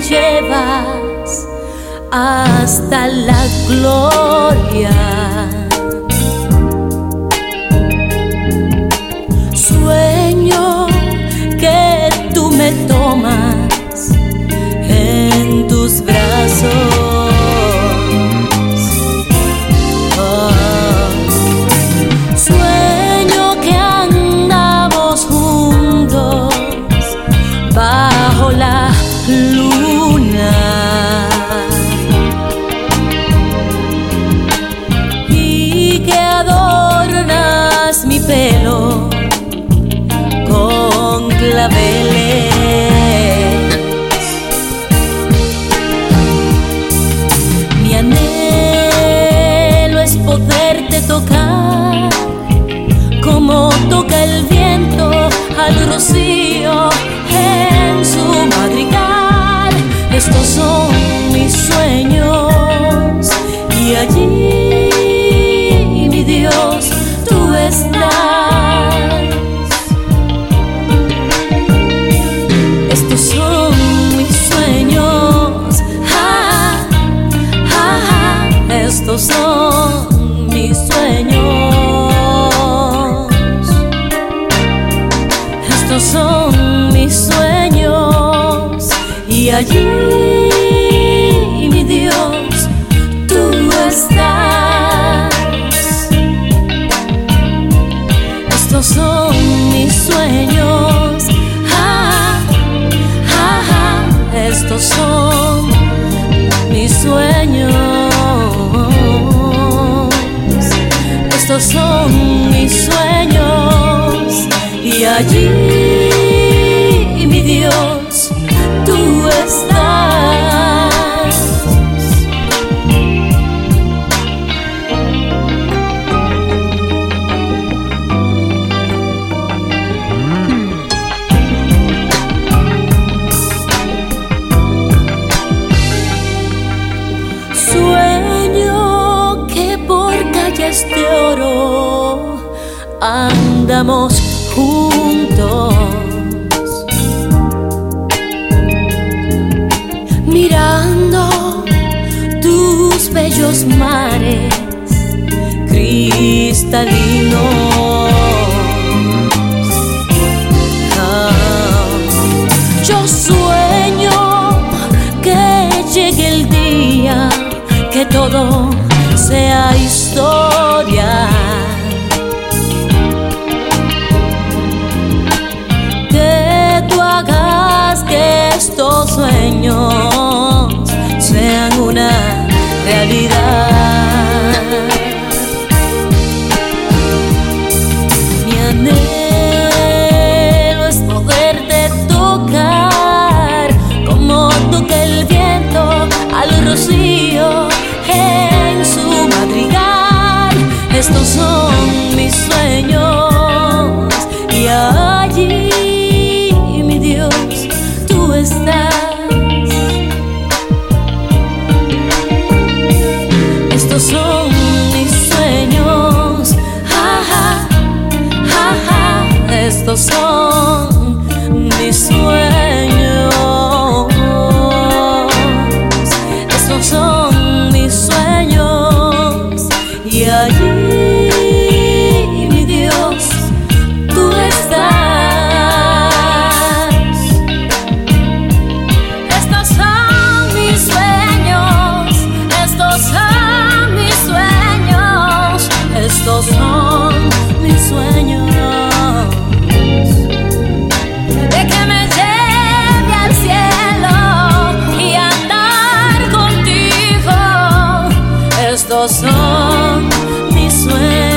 llevas hasta la gloria. Sueño que tú me tomas en tus brazos. Oh. Sueño que andamos juntos bajo la. Estos son mis sueños, estos son mis sueños. Estos son mis sueños. Y allí, mi Dios, tú estás. son mis sueños y allí, mi Dios, tú estás. andamos juntos. Mirando tus bellos mares cristalinos. Ah, yo sueño que llegue el día que todo sea Señor. son mis sueños.